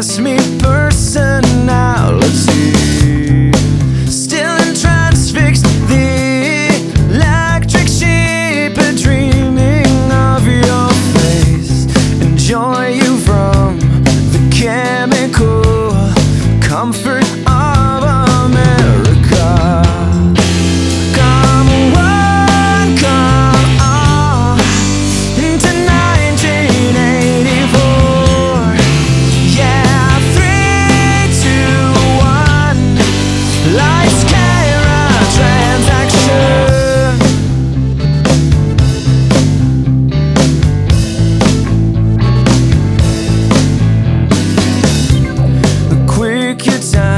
ask me person take your time.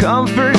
comfort.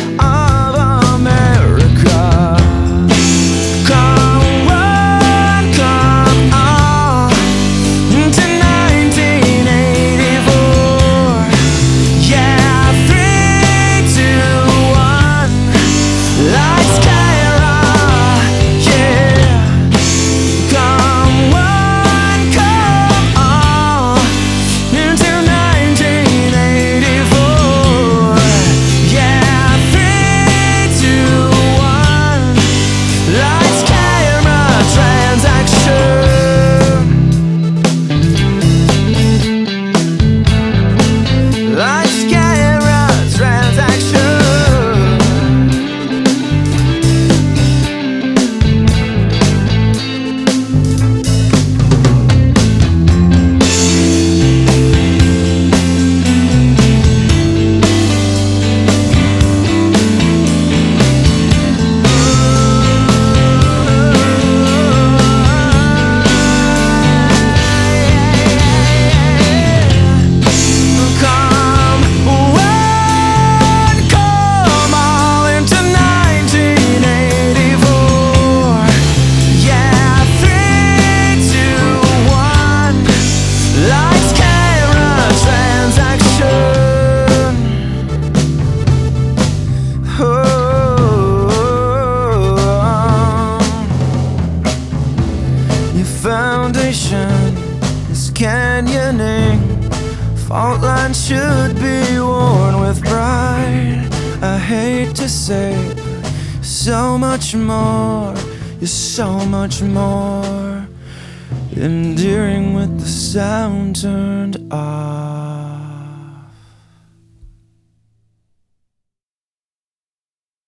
Fault line should be worn with pride. I hate to say so much more. You're so much more endearing with the sound turned off.